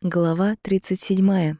Глава 37.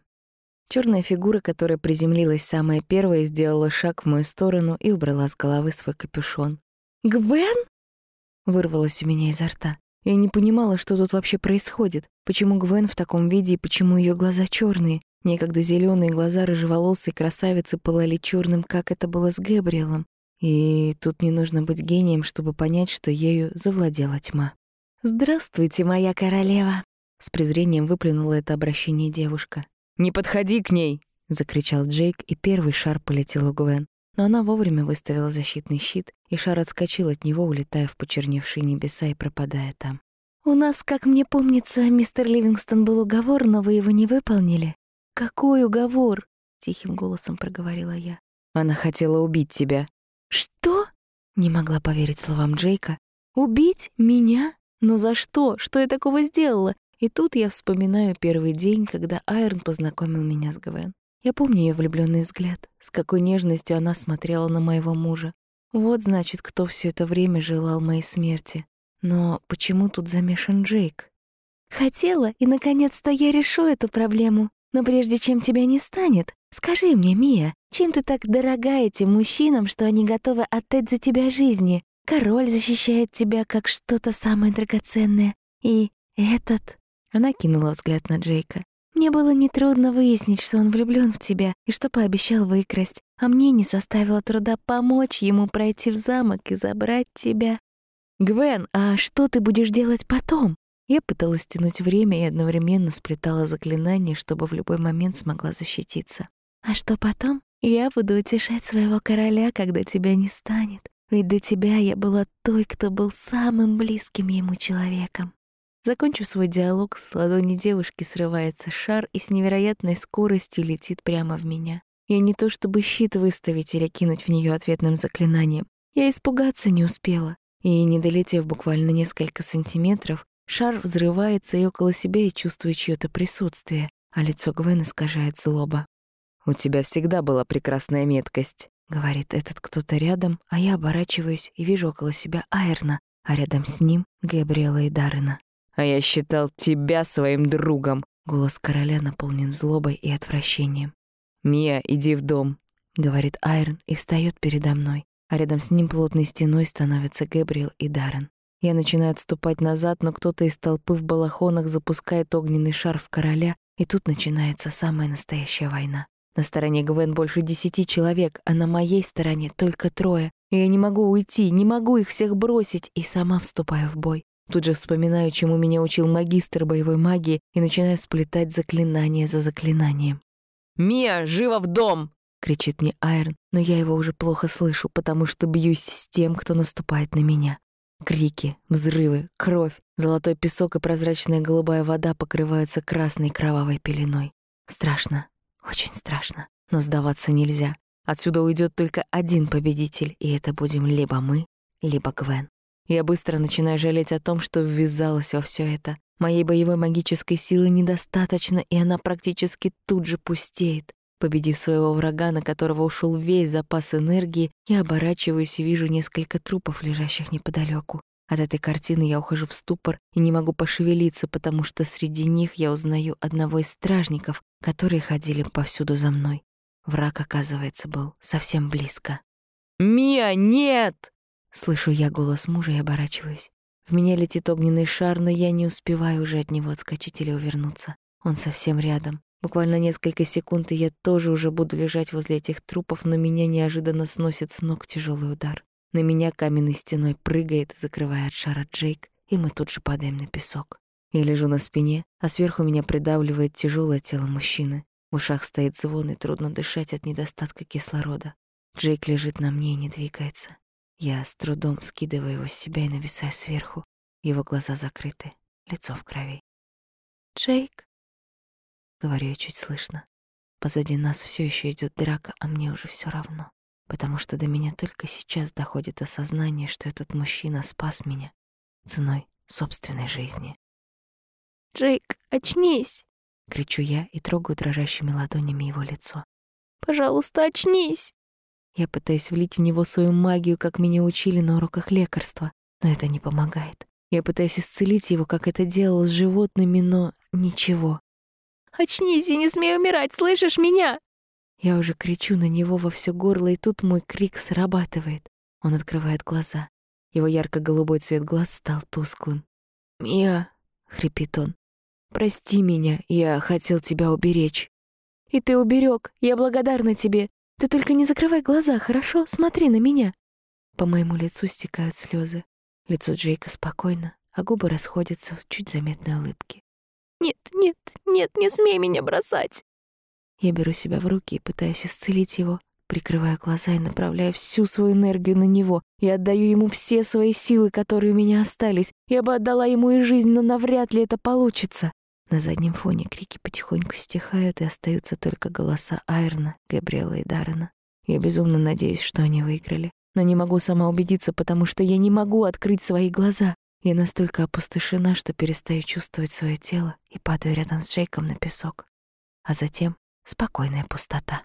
Черная фигура, которая приземлилась самая первая, сделала шаг в мою сторону и убрала с головы свой капюшон. «Гвен?» — вырвалось у меня изо рта. Я не понимала, что тут вообще происходит. Почему Гвен в таком виде и почему ее глаза черные? Некогда зеленые глаза рыжеволосой красавицы пылали черным, как это было с Гэбриэлом. И тут не нужно быть гением, чтобы понять, что ею завладела тьма. «Здравствуйте, моя королева!» С презрением выплюнула это обращение девушка. «Не подходи к ней!» — закричал Джейк, и первый шар полетел у Гвен. Но она вовремя выставила защитный щит, и шар отскочил от него, улетая в почерневшие небеса и пропадая там. «У нас, как мне помнится, мистер Ливингстон был уговор, но вы его не выполнили». «Какой уговор?» — тихим голосом проговорила я. «Она хотела убить тебя». «Что?» — не могла поверить словам Джейка. «Убить меня? Но за что? Что я такого сделала? И тут я вспоминаю первый день, когда Айрон познакомил меня с Гвен. Я помню ее влюбленный взгляд, с какой нежностью она смотрела на моего мужа. Вот, значит, кто все это время желал моей смерти. Но почему тут замешан Джейк? Хотела, и наконец-то я решу эту проблему. Но прежде чем тебя не станет, скажи мне, Мия, чем ты так дорога этим мужчинам, что они готовы отдать за тебя жизни? Король защищает тебя как что-то самое драгоценное. И этот... Она кинула взгляд на Джейка. «Мне было нетрудно выяснить, что он влюблён в тебя и что пообещал выкрасть, а мне не составило труда помочь ему пройти в замок и забрать тебя». «Гвен, а что ты будешь делать потом?» Я пыталась тянуть время и одновременно сплетала заклинание, чтобы в любой момент смогла защититься. «А что потом? Я буду утешать своего короля, когда тебя не станет. Ведь до тебя я была той, кто был самым близким ему человеком. Закончив свой диалог, с ладони девушки срывается шар и с невероятной скоростью летит прямо в меня. Я не то чтобы щит выставить или кинуть в нее ответным заклинанием. Я испугаться не успела. И, не долетев буквально несколько сантиметров, шар взрывается и около себя я чувствую чьё-то присутствие, а лицо Гвен искажает злоба. «У тебя всегда была прекрасная меткость», — говорит этот кто-то рядом, а я оборачиваюсь и вижу около себя Айрна, а рядом с ним — Габриэла и Даррена. А я считал тебя своим другом. Голос короля наполнен злобой и отвращением. «Мия, иди в дом», — говорит Айрон и встает передо мной, а рядом с ним плотной стеной становятся Гэбриэл и Даррен. Я начинаю отступать назад, но кто-то из толпы в балахонах запускает огненный шар в короля, и тут начинается самая настоящая война. На стороне Гвен больше десяти человек, а на моей стороне только трое. И я не могу уйти, не могу их всех бросить, и сама вступаю в бой. Тут же вспоминаю, чему меня учил магистр боевой магии, и начинаю сплетать заклинание за заклинанием. «Мия, живо в дом!» — кричит мне Айрон, но я его уже плохо слышу, потому что бьюсь с тем, кто наступает на меня. Крики, взрывы, кровь, золотой песок и прозрачная голубая вода покрываются красной кровавой пеленой. Страшно, очень страшно, но сдаваться нельзя. Отсюда уйдет только один победитель, и это будем либо мы, либо Гвен. Я быстро начинаю жалеть о том, что ввязалась во все это. Моей боевой магической силы недостаточно, и она практически тут же пустеет. Победив своего врага, на которого ушел весь запас энергии, я оборачиваюсь и вижу несколько трупов, лежащих неподалеку. От этой картины я ухожу в ступор и не могу пошевелиться, потому что среди них я узнаю одного из стражников, которые ходили повсюду за мной. Враг, оказывается, был совсем близко. «Мия, нет!» Слышу я голос мужа и оборачиваюсь. В меня летит огненный шар, но я не успеваю уже от него отскочить или увернуться. Он совсем рядом. Буквально несколько секунд, и я тоже уже буду лежать возле этих трупов, но меня неожиданно сносит с ног тяжелый удар. На меня каменной стеной прыгает, закрывая от шара Джейк, и мы тут же падаем на песок. Я лежу на спине, а сверху меня придавливает тяжелое тело мужчины. В ушах стоит звон, и трудно дышать от недостатка кислорода. Джейк лежит на мне и не двигается. Я с трудом скидываю его с себя и нависаю сверху. Его глаза закрыты, лицо в крови. «Джейк», — говорю я чуть слышно. Позади нас все еще идет драка, а мне уже все равно, потому что до меня только сейчас доходит осознание, что этот мужчина спас меня ценой собственной жизни. «Джейк, очнись!» — кричу я и трогаю дрожащими ладонями его лицо. «Пожалуйста, очнись!» Я пытаюсь влить в него свою магию, как меня учили на уроках лекарства, но это не помогает. Я пытаюсь исцелить его, как это делала с животными, но ничего. Очнись, я не смею умирать, слышишь меня?» Я уже кричу на него во все горло, и тут мой крик срабатывает. Он открывает глаза. Его ярко-голубой цвет глаз стал тусклым. «Мия!» — хрипит он. «Прости меня, я хотел тебя уберечь». «И ты уберег, я благодарна тебе. Ты только не закрывай глаза, хорошо? Смотри на меня». По моему лицу стекают слезы. Лицо Джейка спокойно, а губы расходятся в чуть заметной улыбке. «Нет, нет, нет, не смей меня бросать!» Я беру себя в руки и пытаюсь исцелить его, прикрываю глаза и направляю всю свою энергию на него. Я отдаю ему все свои силы, которые у меня остались. Я бы отдала ему и жизнь, но навряд ли это получится. На заднем фоне крики потихоньку стихают, и остаются только голоса Айрна, Габриэла и Даррена. Я безумно надеюсь, что они выиграли. Но не могу сама убедиться, потому что я не могу открыть свои глаза. Я настолько опустошена, что перестаю чувствовать свое тело и падаю рядом с Джейком на песок. А затем спокойная пустота.